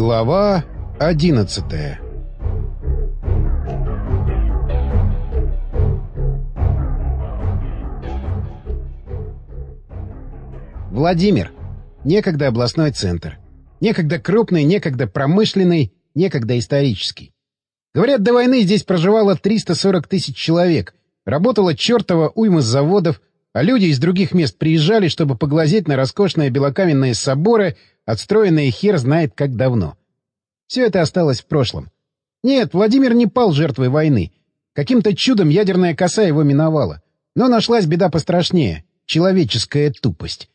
Глава одиннадцатая Владимир. Некогда областной центр. Некогда крупный, некогда промышленный, некогда исторический. Говорят, до войны здесь проживало 340 тысяч человек, работала чертова уйма заводов, а люди из других мест приезжали, чтобы поглазеть на роскошные белокаменные соборы, отстроенные хер знает как давно. Все это осталось в прошлом. Нет, Владимир не пал жертвой войны. Каким-то чудом ядерная коса его миновала. Но нашлась беда пострашнее — человеческая тупость.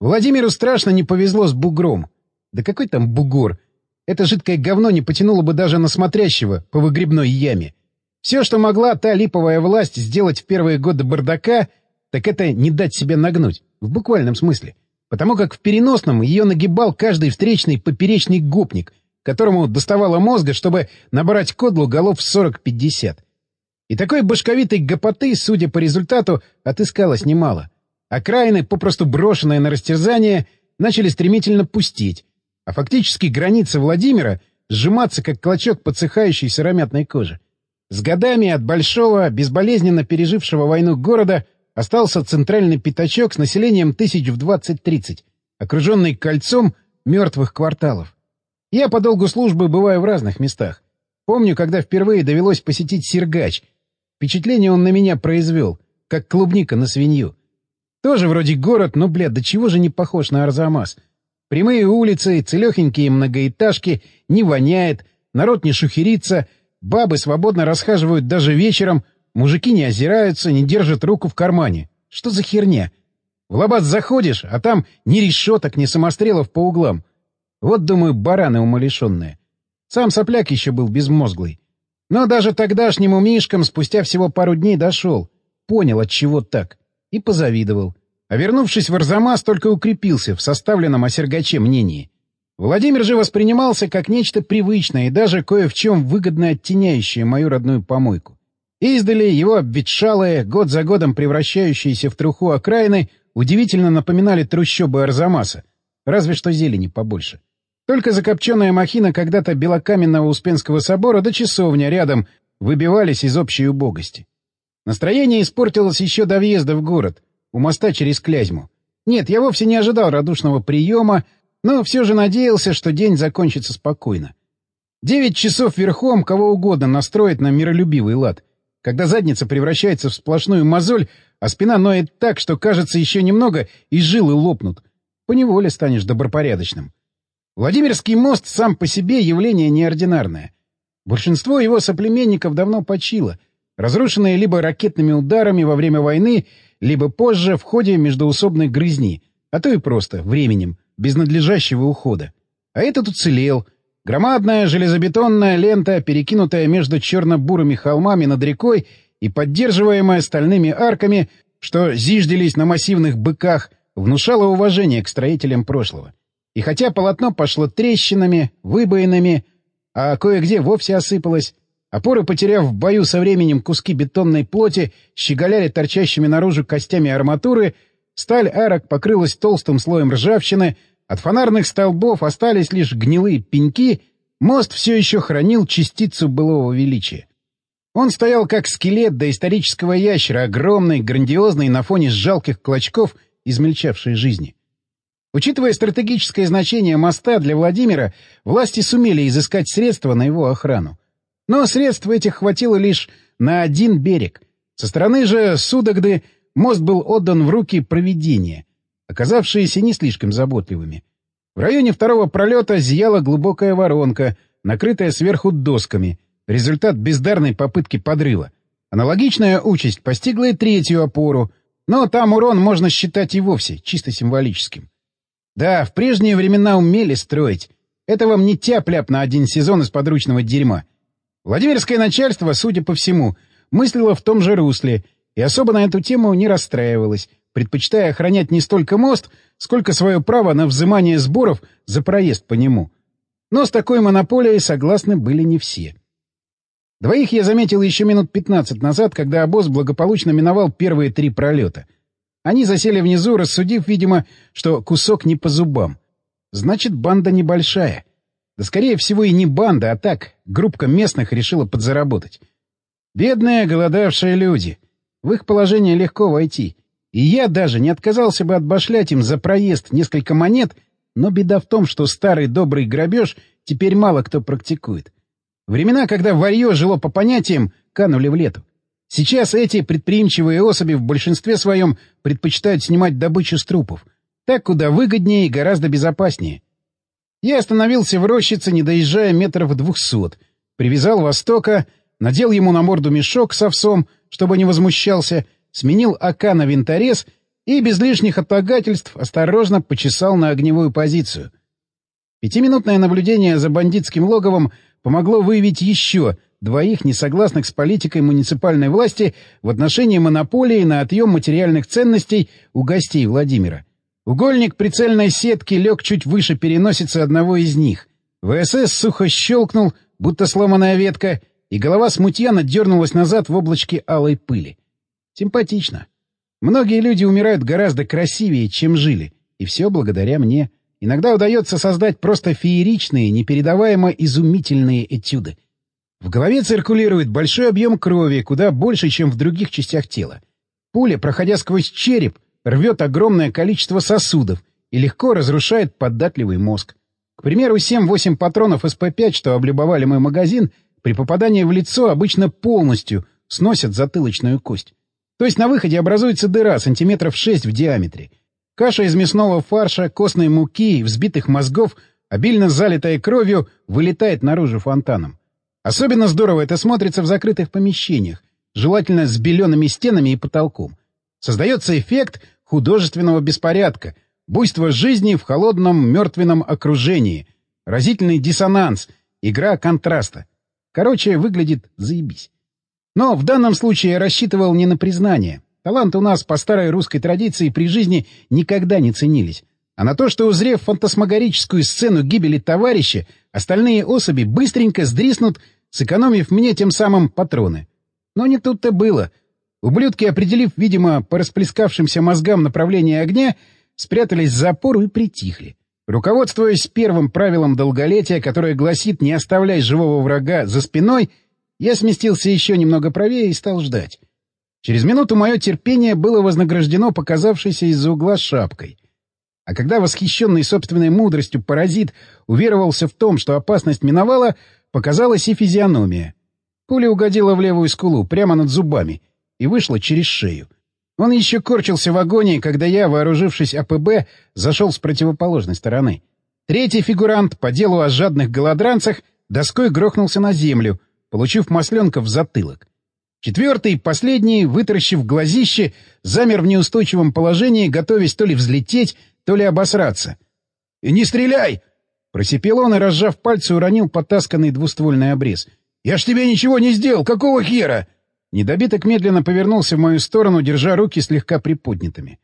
Владимиру страшно не повезло с бугром. Да какой там бугор? Это жидкое говно не потянуло бы даже на смотрящего по выгребной яме. Все, что могла та липовая власть сделать в первые годы бардака, так это не дать себя нагнуть, в буквальном смысле. Потому как в переносном ее нагибал каждый встречный поперечный гопник, которому доставало мозга, чтобы набрать кодлу голов 40-50. И такой башковитой гопоты, судя по результату, отыскалось немало. Окраины, попросту брошенные на растерзание, начали стремительно пустеть, а фактически граница Владимира сжиматься, как клочок подсыхающей сыромятной кожи. С годами от большого, безболезненно пережившего войну города остался центральный пятачок с населением тысяч в 20-30, окруженный кольцом мертвых кварталов. Я по долгу службы бываю в разных местах. Помню, когда впервые довелось посетить Сергач. Впечатление он на меня произвел, как клубника на свинью. Тоже вроде город, но, блядь, до чего же не похож на Арзамас — Прямые улицы, целехенькие многоэтажки, не воняет, народ не шухерится, бабы свободно расхаживают даже вечером, мужики не озираются, не держат руку в кармане. Что за херня? В лабаз заходишь, а там ни решеток, ни самострелов по углам. Вот, думаю, бараны умалишенные. Сам сопляк еще был безмозглый. Но даже тогдашним умишкам спустя всего пару дней дошел. Понял, от чего так. И позавидовал. А вернувшись в Арзамас, только укрепился в составленном о Сергаче мнении. Владимир же воспринимался как нечто привычное и даже кое в чем выгодно оттеняющее мою родную помойку. Издали его обветшалые, год за годом превращающиеся в труху окраины, удивительно напоминали трущобы Арзамаса, разве что зелени побольше. Только закопченная махина когда-то белокаменного Успенского собора до часовня рядом выбивались из общей убогости. Настроение испортилось еще до въезда в город — у моста через Клязьму. Нет, я вовсе не ожидал радушного приема, но все же надеялся, что день закончится спокойно. Девять часов верхом кого угодно настроить на миролюбивый лад. Когда задница превращается в сплошную мозоль, а спина ноет так, что, кажется, еще немного, и жилы лопнут. Поневоле станешь добропорядочным. Владимирский мост сам по себе явление неординарное. Большинство его соплеменников давно почило, разрушенные либо ракетными ударами во время войны, либо позже в ходе междоусобной грызни, а то и просто временем, без надлежащего ухода. А этот уцелел. Громадная железобетонная лента, перекинутая между черно-бурыми холмами над рекой и поддерживаемая стальными арками, что зиждились на массивных быках, внушала уважение к строителям прошлого. И хотя полотно пошло трещинами, выбоинами, а кое-где вовсе осыпалось, Опоры, потеряв в бою со временем куски бетонной плоти, щеголяли торчащими наружу костями арматуры, сталь арок покрылась толстым слоем ржавчины, от фонарных столбов остались лишь гнилые пеньки, мост все еще хранил частицу былого величия. Он стоял как скелет доисторического ящера, огромный, грандиозный на фоне жалких клочков измельчавшей жизни. Учитывая стратегическое значение моста для Владимира, власти сумели изыскать средства на его охрану. Но средств этих хватило лишь на один берег. Со стороны же Судогды мост был отдан в руки проведения, оказавшиеся не слишком заботливыми. В районе второго пролета зияла глубокая воронка, накрытая сверху досками, результат бездарной попытки подрыва. Аналогичная участь постигла и третью опору, но там урон можно считать и вовсе чисто символическим. Да, в прежние времена умели строить. Это вам не тяп-ляп на один сезон из подручного дерьма — Владимирское начальство, судя по всему, мыслило в том же русле и особо на эту тему не расстраивалось, предпочитая охранять не столько мост, сколько свое право на взимание сборов за проезд по нему. Но с такой монополией согласны были не все. Двоих я заметил еще минут пятнадцать назад, когда обоз благополучно миновал первые три пролета. Они засели внизу, рассудив, видимо, что кусок не по зубам. Значит, банда небольшая — Да, скорее всего, и не банда, а так, группка местных решила подзаработать. Бедные, голодавшие люди. В их положение легко войти. И я даже не отказался бы отбашлять им за проезд несколько монет, но беда в том, что старый добрый грабеж теперь мало кто практикует. Времена, когда варье жило по понятиям, канули в лету. Сейчас эти предприимчивые особи в большинстве своем предпочитают снимать добычу с трупов. Так куда выгоднее и гораздо безопаснее. Я остановился в рощице, не доезжая метров двухсот. Привязал Востока, надел ему на морду мешок с овсом, чтобы не возмущался, сменил АК на винторез и без лишних отлагательств осторожно почесал на огневую позицию. Пятиминутное наблюдение за бандитским логовом помогло выявить еще двоих несогласных с политикой муниципальной власти в отношении монополии на отъем материальных ценностей у гостей Владимира. Угольник прицельной сетки лег чуть выше переносицы одного из них. ВСС сухо щелкнул, будто сломанная ветка, и голова смутьяна дернулась назад в облачке алой пыли. Симпатично. Многие люди умирают гораздо красивее, чем жили, и все благодаря мне. Иногда удается создать просто фееричные, непередаваемо изумительные этюды. В голове циркулирует большой объем крови, куда больше, чем в других частях тела. Пуля, проходя сквозь череп, рвет огромное количество сосудов и легко разрушает податливый мозг. К примеру, 7-8 патронов СП-5, что облюбовали мой магазин, при попадании в лицо обычно полностью сносят затылочную кость. То есть на выходе образуется дыра сантиметров 6 в диаметре. Каша из мясного фарша, костной муки и взбитых мозгов, обильно залитая кровью, вылетает наружу фонтаном. Особенно здорово это смотрится в закрытых помещениях, желательно с белеными стенами и потолком. Создается эффект художественного беспорядка, буйство жизни в холодном мертвенном окружении, разительный диссонанс, игра контраста. Короче, выглядит заебись. Но в данном случае я рассчитывал не на признание. Талант у нас по старой русской традиции при жизни никогда не ценились. А на то, что, узрев фантасмагорическую сцену гибели товарища, остальные особи быстренько сдриснут сэкономив мне тем самым патроны. Но не тут-то было. Ублюдки, определив, видимо, по расплескавшимся мозгам направление огня, спрятались за опору и притихли. Руководствуясь первым правилом долголетия, которое гласит «не оставляй живого врага за спиной», я сместился еще немного правее и стал ждать. Через минуту мое терпение было вознаграждено показавшейся из-за угла шапкой. А когда восхищенный собственной мудростью паразит уверовался в том, что опасность миновала, Показалась и физиономия. Пуля угодила в левую скулу, прямо над зубами, и вышла через шею. Он еще корчился в агонии, когда я, вооружившись АПБ, зашел с противоположной стороны. Третий фигурант по делу о жадных голодранцах доской грохнулся на землю, получив масленка в затылок. Четвертый, последний, вытаращив глазище, замер в неустойчивом положении, готовясь то ли взлететь, то ли обосраться. «И не стреляй!» Просипел он и, разжав пальцы, уронил потасканный двуствольный обрез. «Я ж тебе ничего не сделал! Какого хера?» Недобиток медленно повернулся в мою сторону, держа руки слегка приподнятыми.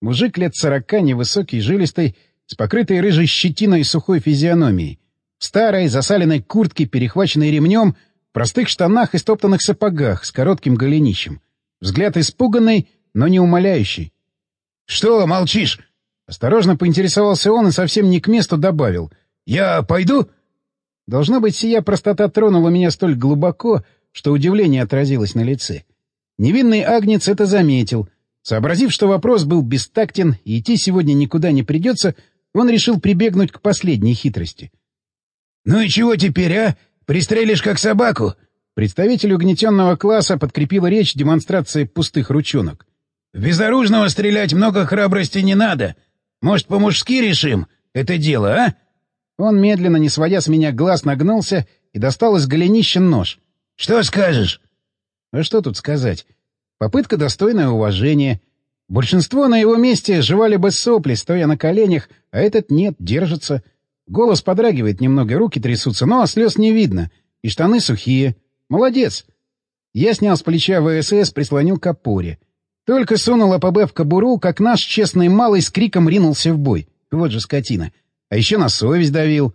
Мужик лет сорока, невысокий, жилистый, с покрытой рыжей щетиной и сухой физиономией. В старой, засаленной куртке, перехваченной ремнем, простых штанах и стоптанных сапогах с коротким голенищем. Взгляд испуганный, но не умоляющий. — Что молчишь? Осторожно поинтересовался он и совсем не к месту добавил. «Я пойду?» Должно быть, сия простота тронула меня столь глубоко, что удивление отразилось на лице. Невинный Агнец это заметил. Сообразив, что вопрос был бестактен и идти сегодня никуда не придется, он решил прибегнуть к последней хитрости. «Ну и чего теперь, а? Пристрелишь как собаку?» Представитель угнетенного класса подкрепил речь демонстрацией пустых ручонок. «В безоружного стрелять много храбрости не надо. Может, по-мужски решим это дело, а?» Он, медленно, не сводя с меня глаз, нагнулся и достал из голенища нож. «Что скажешь?» А что тут сказать? Попытка достойная уважения. Большинство на его месте жевали бы сопли, стоя на коленях, а этот нет, держится. Голос подрагивает немного, руки трясутся, но слез не видно. И штаны сухие. Молодец. Я снял с плеча ВСС, прислонил к опоре. Только сунул АПБ в кобуру, как наш честный малый с криком ринулся в бой. Вот же скотина. А еще на совесть давил.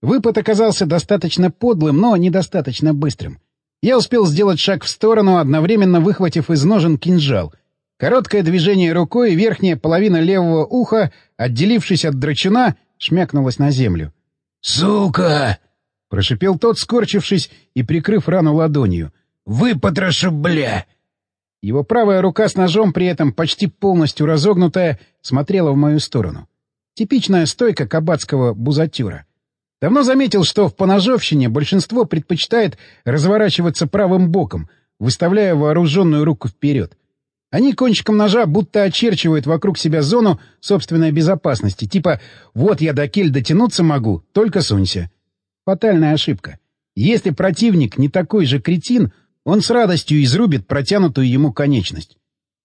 Выпад оказался достаточно подлым, но недостаточно быстрым. Я успел сделать шаг в сторону, одновременно выхватив из ножен кинжал. Короткое движение рукой, верхняя половина левого уха, отделившись от драчуна, шмякнулась на землю. «Сука!» — прошипел тот, скорчившись и прикрыв рану ладонью. «Выпотрошу, бля!» Его правая рука с ножом, при этом почти полностью разогнутая, смотрела в мою сторону. Типичная стойка кабацкого бузатюра. Давно заметил, что в поножовщине большинство предпочитает разворачиваться правым боком, выставляя вооруженную руку вперед. Они кончиком ножа будто очерчивают вокруг себя зону собственной безопасности, типа «вот я до кель дотянуться могу, только сунься». Фатальная ошибка. Если противник не такой же кретин, он с радостью изрубит протянутую ему конечность.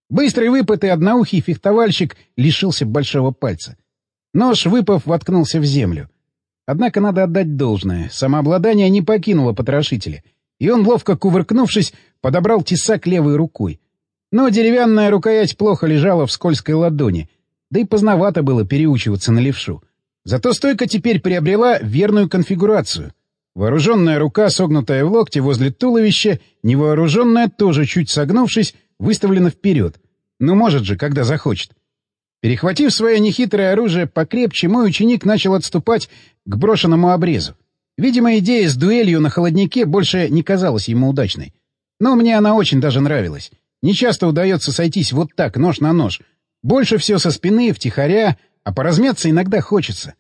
Быстрый выпад и одноухий фехтовальщик лишился большого пальца. Нож, выпав, воткнулся в землю. Однако надо отдать должное. Самообладание не покинуло потрошителя, и он, ловко кувыркнувшись, подобрал тесак левой рукой — но деревянная рукоять плохо лежала в скользкой ладони, да и поздновато было переучиваться на левшу. Зато стойка теперь приобрела верную конфигурацию. Вооруженная рука, согнутая в локте возле туловища, невооруженная, тоже чуть согнувшись, выставлена вперед. Ну, может же, когда захочет. Перехватив свое нехитрое оружие покрепче, мой ученик начал отступать к брошенному обрезу. Видимо, идея с дуэлью на холоднике больше не казалась ему удачной. Но мне она очень даже нравилась. Не часто удается сойтись вот так, нож на нож. Больше все со спины, втихаря, а поразмяться иногда хочется.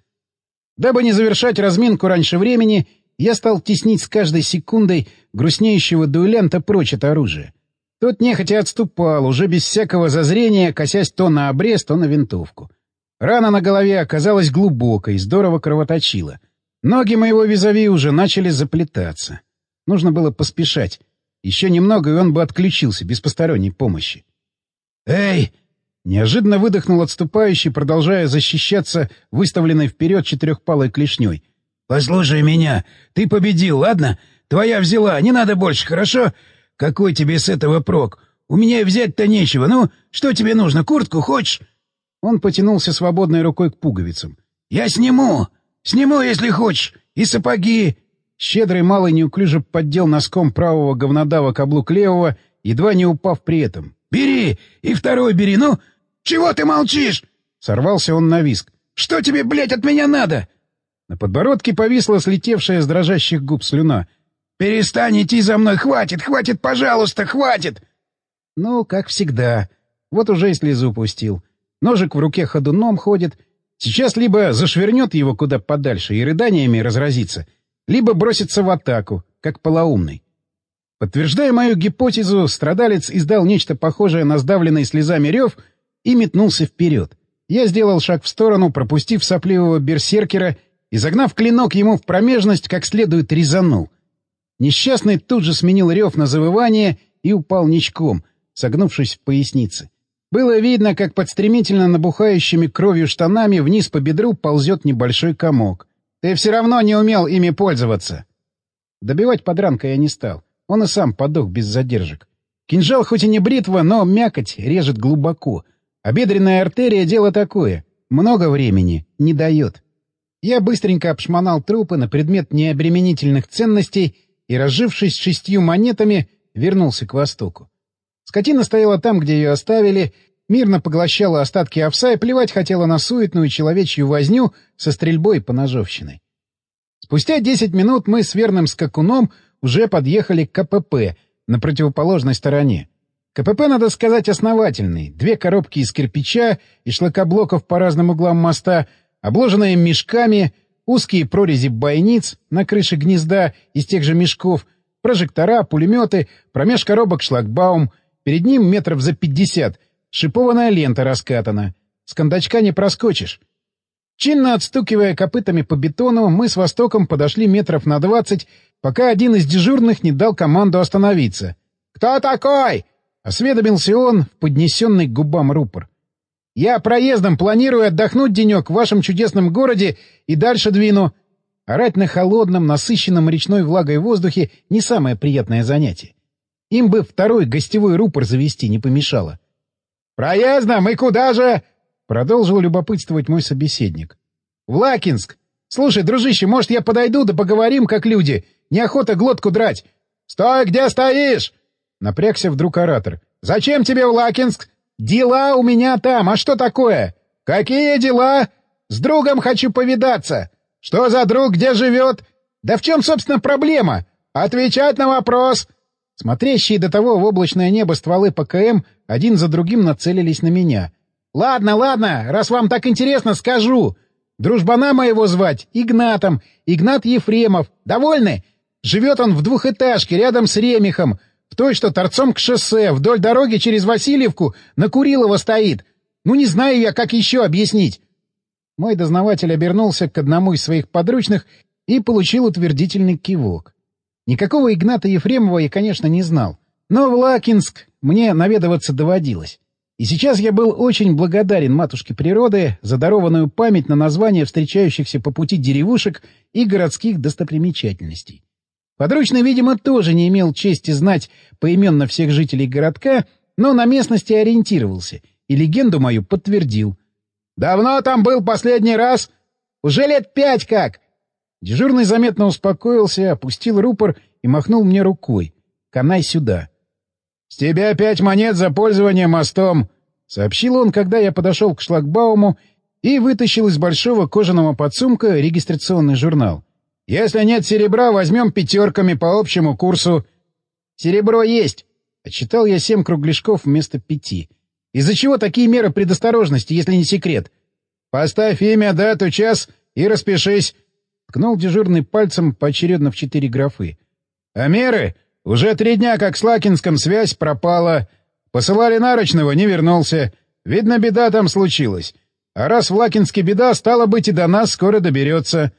Дабы не завершать разминку раньше времени, я стал теснить с каждой секундой грустнеющего дуэлянта прочь от оружия. Тот нехотя отступал, уже без всякого зазрения, косясь то на обрез, то на винтовку. Рана на голове оказалась глубокой, здорово кровоточила. Ноги моего визави уже начали заплетаться. Нужно было поспешать. Еще немного, и он бы отключился, без посторонней помощи. «Эй!» — неожиданно выдохнул отступающий, продолжая защищаться выставленной вперед четырехпалой клешней. «Послушай меня. Ты победил, ладно? Твоя взяла. Не надо больше, хорошо? Какой тебе с этого прок? У меня взять-то нечего. Ну, что тебе нужно? Куртку хочешь?» Он потянулся свободной рукой к пуговицам. «Я сниму! Сниму, если хочешь! И сапоги, Щедрый малый неуклюже поддел носком правого говнодава каблук левого, едва не упав при этом. «Бери! И второй бери! Ну! Чего ты молчишь?» Сорвался он на виск. «Что тебе, блядь, от меня надо?» На подбородке повисла слетевшая с дрожащих губ слюна. «Перестань идти за мной! Хватит! Хватит, пожалуйста! Хватит!» Ну, как всегда. Вот уже и слезу пустил. Ножик в руке ходуном ходит. Сейчас либо зашвырнет его куда подальше и рыданиями разразится — либо бросится в атаку, как полоумный. Подтверждая мою гипотезу, страдалец издал нечто похожее на сдавленный слезами рев и метнулся вперед. Я сделал шаг в сторону, пропустив сопливого берсеркера и, загнав клинок ему в промежность, как следует резанул. Несчастный тут же сменил рев на завывание и упал ничком, согнувшись в пояснице. Было видно, как под стремительно набухающими кровью штанами вниз по бедру ползет небольшой комок. Ты все равно не умел ими пользоваться. Добивать подранка я не стал. Он и сам подох без задержек. Кинжал хоть и не бритва, но мякоть режет глубоко. А бедренная артерия — дело такое. Много времени не дает. Я быстренько обшмонал трупы на предмет необременительных ценностей и, разжившись шестью монетами, вернулся к востоку. Скотина стояла там, где ее оставили, мирно поглощала остатки овса и плевать хотела на суетную человечью возню со стрельбой по ножовщиной. Спустя десять минут мы с верным скакуном уже подъехали к КПП на противоположной стороне. КПП, надо сказать, основательный. Две коробки из кирпича и шлакоблоков по разным углам моста, обложенные мешками, узкие прорези бойниц на крыше гнезда из тех же мешков, прожектора, пулеметы, промеж коробок шлагбаум, перед ним метров за пятьдесят — Шипованная лента раскатана. С кондачка не проскочишь. Чинно отстукивая копытами по бетону, мы с Востоком подошли метров на двадцать, пока один из дежурных не дал команду остановиться. «Кто такой?» — осведомился он в поднесенный к губам рупор. «Я проездом планирую отдохнуть денек в вашем чудесном городе и дальше двину». Орать на холодном, насыщенном речной влагой воздухе — не самое приятное занятие. Им бы второй гостевой рупор завести не помешало. «Проездом и куда же?» — продолжил любопытствовать мой собеседник. «В Лакинск. Слушай, дружище, может, я подойду да поговорим, как люди? Неохота глотку драть. Стой, где стоишь?» Напрягся вдруг оратор. «Зачем тебе в Лакинск? Дела у меня там, а что такое? Какие дела? С другом хочу повидаться. Что за друг, где живет? Да в чем, собственно, проблема? Отвечать на вопрос!» Смотрящие до того в облачное небо стволы ПКМ один за другим нацелились на меня. «Ладно, ладно, раз вам так интересно, скажу. Дружбана моего звать Игнатом, Игнат Ефремов. Довольны? Живет он в двухэтажке рядом с Ремехом, в той, что торцом к шоссе, вдоль дороги через Васильевку, на Курилово стоит. Ну, не знаю я, как еще объяснить». Мой дознаватель обернулся к одному из своих подручных и получил утвердительный кивок. Никакого Игната Ефремова я, конечно, не знал. Но в Лакинск мне наведываться доводилось. И сейчас я был очень благодарен матушке природы за дарованную память на название встречающихся по пути деревушек и городских достопримечательностей. Подручный, видимо, тоже не имел чести знать поименно всех жителей городка, но на местности ориентировался и легенду мою подтвердил. «Давно там был последний раз? Уже лет пять как!» Дежурный заметно успокоился, опустил рупор и махнул мне рукой. «Канай сюда». «С тебя пять монет за пользование мостом», — сообщил он, когда я подошел к шлагбауму и вытащил из большого кожаного подсумка регистрационный журнал. «Если нет серебра, возьмем пятерками по общему курсу». «Серебро есть», — отчитал я семь кругляшков вместо пяти. «Из-за чего такие меры предосторожности, если не секрет?» «Поставь имя, дату, час и распишись». Ткнул дежурный пальцем поочередно в четыре графы. «А меры? Уже три дня, как с Лакинском связь пропала. Посылали Нарочного, не вернулся. Видно, беда там случилась. А раз в Лакинске беда, стало быть, и до нас скоро доберется».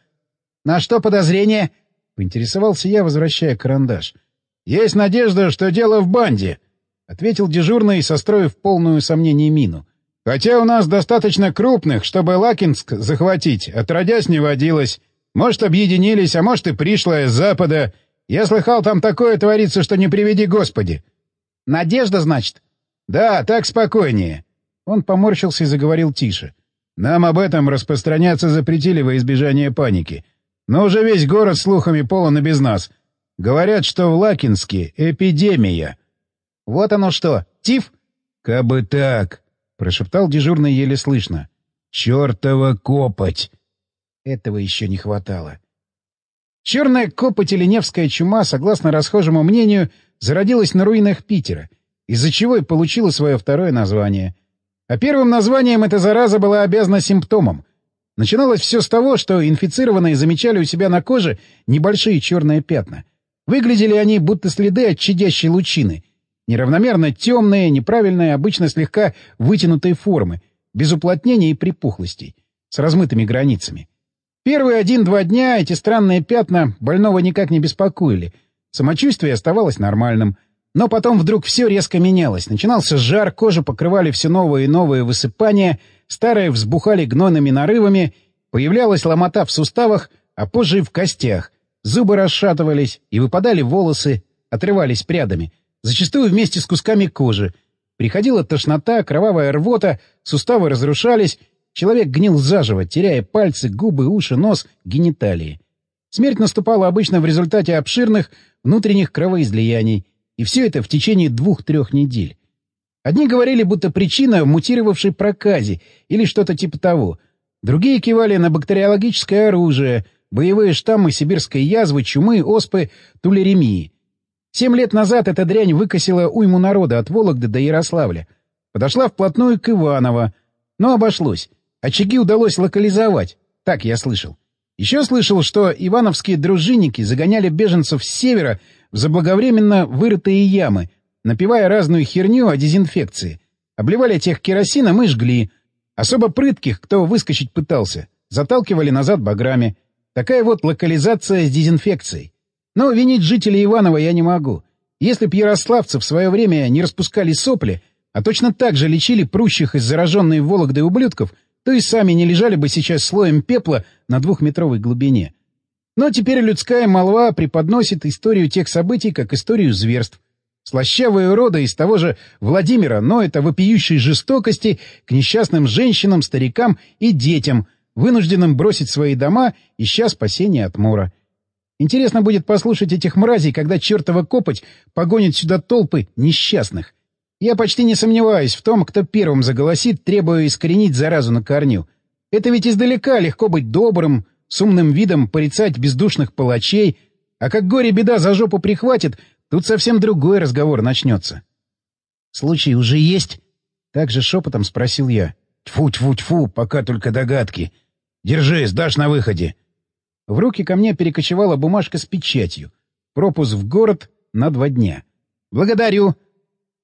«На что подозрение?» — поинтересовался я, возвращая карандаш. «Есть надежда, что дело в банде», — ответил дежурный, состроив полную сомнение мину. «Хотя у нас достаточно крупных, чтобы Лакинск захватить, отродясь не водилось. Может, объединились, а может, и пришлое с запада. Я слыхал, там такое творится, что не приведи Господи. Надежда, значит? Да, так спокойнее. Он поморщился и заговорил тише. Нам об этом распространяться запретили во избежание паники. Но уже весь город слухами полон и без нас. Говорят, что в Лакинске эпидемия. Вот оно что, тиф? Кабы так, прошептал дежурный еле слышно. Чёртова копоть! Этого еще не хватало. Черная копоть или Невская чума, согласно расхожему мнению, зародилась на руинах Питера, из-за чего и получила свое второе название. А первым названием эта зараза была обязана симптомом. Начиналось все с того, что инфицированные замечали у себя на коже небольшие черные пятна. Выглядели они будто следы от чадящей лучины. Неравномерно темные, неправильные, обычно слегка вытянутые формы, без уплотнений и припухлостей, с размытыми границами. Первые один-два дня эти странные пятна больного никак не беспокоили. Самочувствие оставалось нормальным. Но потом вдруг все резко менялось. Начинался жар, кожу покрывали все новые и новые высыпания, старые взбухали гнойными нарывами, появлялась ломота в суставах, а позже и в костях. Зубы расшатывались, и выпадали волосы, отрывались прядами, зачастую вместе с кусками кожи. Приходила тошнота, кровавая рвота, суставы разрушались, Человек гнил заживо, теряя пальцы, губы, уши, нос, гениталии. Смерть наступала обычно в результате обширных внутренних кровоизлияний, и все это в течение двух-трех недель. Одни говорили, будто причина в мутировавшей проказе или что-то типа того. Другие кивали на бактериологическое оружие, боевые штаммы сибирской язвы, чумы, оспы, тулеремии. Семь лет назад эта дрянь выкосила уйму народа от Вологды до Ярославля. Подошла вплотную к Иваново, но обошлось. Очаги удалось локализовать, так я слышал. Еще слышал, что ивановские дружинники загоняли беженцев с севера в заблаговременно вырытые ямы, напивая разную херню о дезинфекции. Обливали тех керосином и жгли. Особо прытких, кто выскочить пытался, заталкивали назад баграми. Такая вот локализация с дезинфекцией. Но винить жителей Иванова я не могу. Если б ярославцы в свое время не распускали сопли, а точно так же лечили прущих из зараженной Вологдой ублюдков — то и сами не лежали бы сейчас слоем пепла на двухметровой глубине. Но теперь людская молва преподносит историю тех событий как историю зверств. Слащавые уроды из того же Владимира, но это вопиющей жестокости к несчастным женщинам, старикам и детям, вынужденным бросить свои дома, ища спасения от мора. Интересно будет послушать этих мразей, когда чертова копоть погонит сюда толпы несчастных. Я почти не сомневаюсь в том, кто первым заголосит, требуя искоренить заразу на корню. Это ведь издалека легко быть добрым, с умным видом порицать бездушных палачей, а как горе-беда за жопу прихватит, тут совсем другой разговор начнется. — Случай уже есть? — так же шепотом спросил я. Тьфу-тьфу-тьфу, пока только догадки. Держи, сдашь на выходе. В руки ко мне перекочевала бумажка с печатью. Пропуск в город на два дня. «Благодарю!»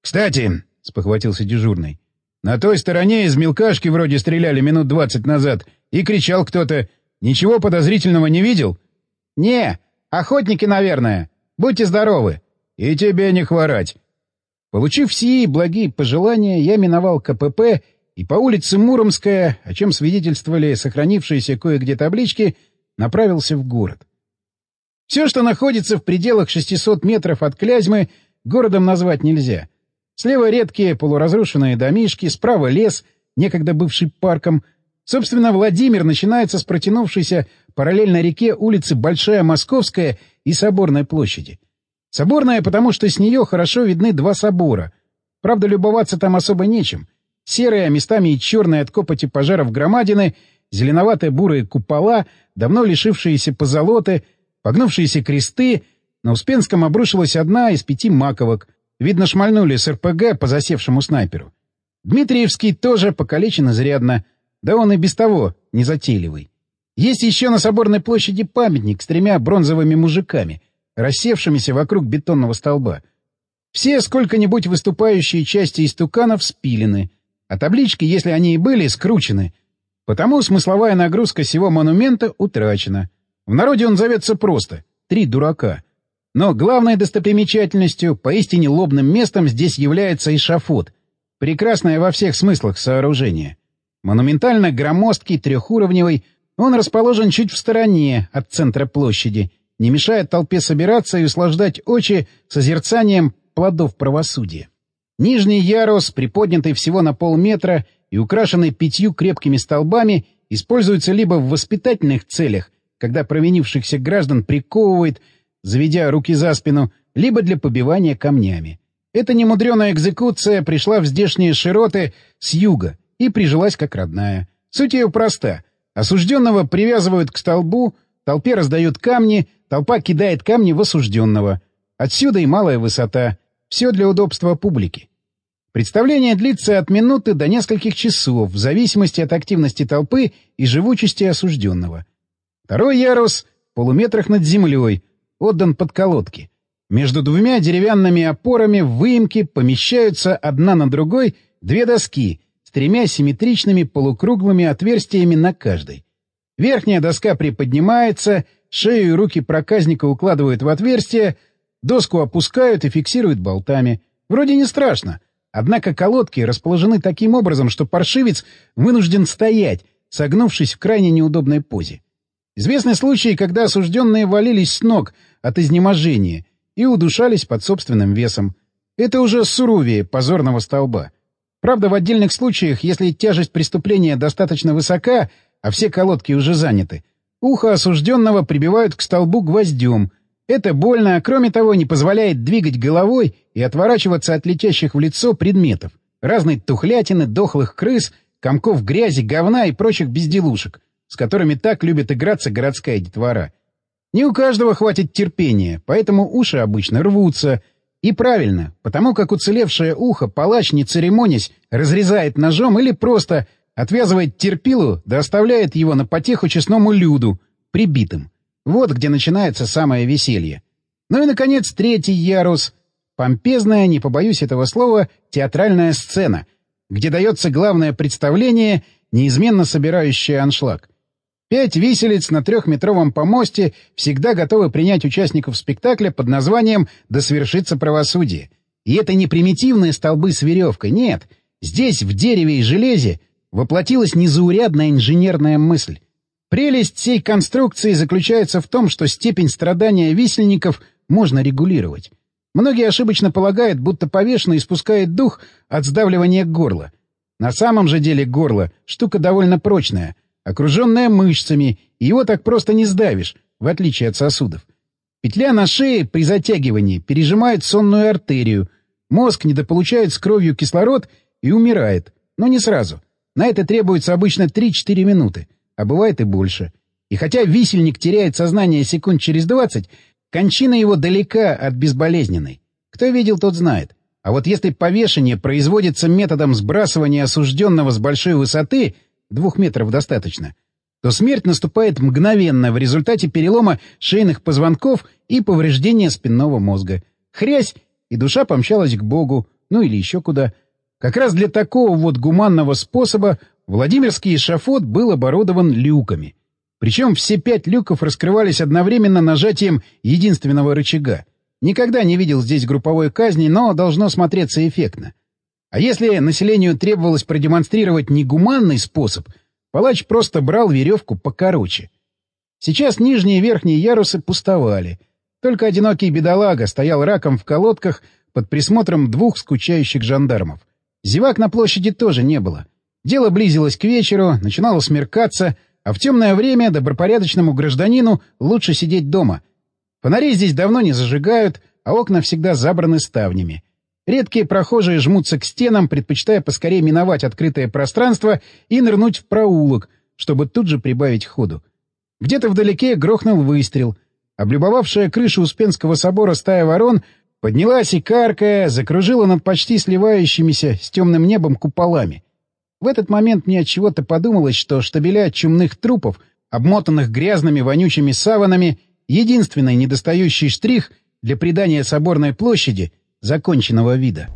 «Кстати», — спохватился дежурный, — «на той стороне из мелкашки вроде стреляли минут двадцать назад, и кричал кто-то. Ничего подозрительного не видел?» «Не, охотники, наверное. Будьте здоровы». «И тебе не хворать». Получив сии благие пожелания, я миновал КПП и по улице Муромская, о чем свидетельствовали сохранившиеся кое-где таблички, направился в город. Все, что находится в пределах 600 метров от Клязьмы, городом назвать нельзя. Слева редкие полуразрушенные домишки, справа лес, некогда бывший парком — Собственно, Владимир начинается с протянувшейся параллельно реке улицы Большая Московская и Соборной площади. Соборная, потому что с нее хорошо видны два собора. Правда, любоваться там особо нечем. Серые, местами и черные от копоти пожаров громадины, зеленоватые бурые купола, давно лишившиеся позолоты, погнувшиеся кресты. На Успенском обрушилась одна из пяти маковок. Видно, шмальнули с РПГ по засевшему снайперу. Дмитриевский тоже покалечен изрядно — да он и без того незатейливый. Есть еще на Соборной площади памятник с тремя бронзовыми мужиками, рассевшимися вокруг бетонного столба. Все сколько-нибудь выступающие части истуканов спилены, а таблички, если они и были, скручены. Потому смысловая нагрузка сего монумента утрачена. В народе он зовется просто «Три дурака». Но главной достопримечательностью, поистине лобным местом здесь является эшафот, прекрасное во всех смыслах сооружение — Монументально громоздкий, трехуровневый, он расположен чуть в стороне от центра площади, не мешает толпе собираться и услаждать очи созерцанием плодов правосудия. Нижний ярус, приподнятый всего на полметра и украшенный пятью крепкими столбами, используется либо в воспитательных целях, когда провинившихся граждан приковывает, заведя руки за спину, либо для побивания камнями. Эта немудреная экзекуция пришла в здешние широты с юга — и прижилась как родная. Суть ее проста. Осужденного привязывают к столбу, толпе раздают камни, толпа кидает камни в осужденного. Отсюда и малая высота. Все для удобства публики. Представление длится от минуты до нескольких часов, в зависимости от активности толпы и живучести осужденного. Второй ярус, полуметрах над землей, отдан под колодки. Между двумя деревянными опорами в выемке помещаются одна на другой две доски, тремя симметричными полукруглыми отверстиями на каждой. Верхняя доска приподнимается, шею и руки проказника укладывают в отверстие, доску опускают и фиксируют болтами. Вроде не страшно. Однако колодки расположены таким образом, что паршивец вынужден стоять, согнувшись в крайне неудобной позе. Известны случаи, когда осужденные валились с ног от изнеможения и удушались под собственным весом. Это уже суровее позорного столба. Правда, в отдельных случаях, если тяжесть преступления достаточно высока, а все колодки уже заняты, ухо осужденного прибивают к столбу гвоздем. Это больно, а кроме того не позволяет двигать головой и отворачиваться от летящих в лицо предметов. Разной тухлятины, дохлых крыс, комков грязи, говна и прочих безделушек, с которыми так любит играться городская детвора. Не у каждого хватит терпения, поэтому уши обычно рвутся — и правильно, потому как уцелевшее ухо палач, не церемонясь, разрезает ножом или просто отвязывает терпилу да оставляет его на потеху честному люду, прибитым. Вот где начинается самое веселье. Ну и, наконец, третий ярус. Помпезная, не побоюсь этого слова, театральная сцена, где дается главное представление, неизменно собирающее аншлаг. Пять виселиц на трехметровом помосте всегда готовы принять участников спектакля под названием «Да свершится правосудие». И это не примитивные столбы с веревкой, нет. Здесь, в дереве и железе, воплотилась незаурядная инженерная мысль. Прелесть всей конструкции заключается в том, что степень страдания висельников можно регулировать. Многие ошибочно полагают, будто повешенный испускает дух от сдавливания горла. На самом же деле горло — штука довольно прочная — окруженная мышцами, и его так просто не сдавишь, в отличие от сосудов. Петля на шее при затягивании пережимает сонную артерию, мозг недополучает с кровью кислород и умирает, но не сразу. На это требуется обычно 3-4 минуты, а бывает и больше. И хотя висельник теряет сознание секунд через двадцать, кончина его далека от безболезненной. Кто видел, тот знает. А вот если повешение производится методом сбрасывания осужденного с большой высоты, двух метров достаточно, то смерть наступает мгновенно в результате перелома шейных позвонков и повреждения спинного мозга. Хрясь, и душа помчалась к Богу, ну или еще куда. Как раз для такого вот гуманного способа Владимирский эшафот был оборудован люками. Причем все пять люков раскрывались одновременно нажатием единственного рычага. Никогда не видел здесь групповой казни, но должно смотреться эффектно. А если населению требовалось продемонстрировать негуманный способ, палач просто брал веревку покороче. Сейчас нижние и верхние ярусы пустовали. Только одинокий бедолага стоял раком в колодках под присмотром двух скучающих жандармов. Зевак на площади тоже не было. Дело близилось к вечеру, начинало смеркаться, а в темное время добропорядочному гражданину лучше сидеть дома. Фонари здесь давно не зажигают, а окна всегда забраны ставнями. Редкие прохожие жмутся к стенам, предпочитая поскорее миновать открытое пространство и нырнуть в проулок, чтобы тут же прибавить ходу. Где-то вдалеке грохнул выстрел. Облюбовавшая крышу Успенского собора стая ворон поднялась и, каркая, закружила над почти сливающимися с темным небом куполами. В этот момент мне от чего-то подумалось, что штабеля чумных трупов, обмотанных грязными вонючими саванами, единственный недостающий штрих для придания соборной площади законченного вида.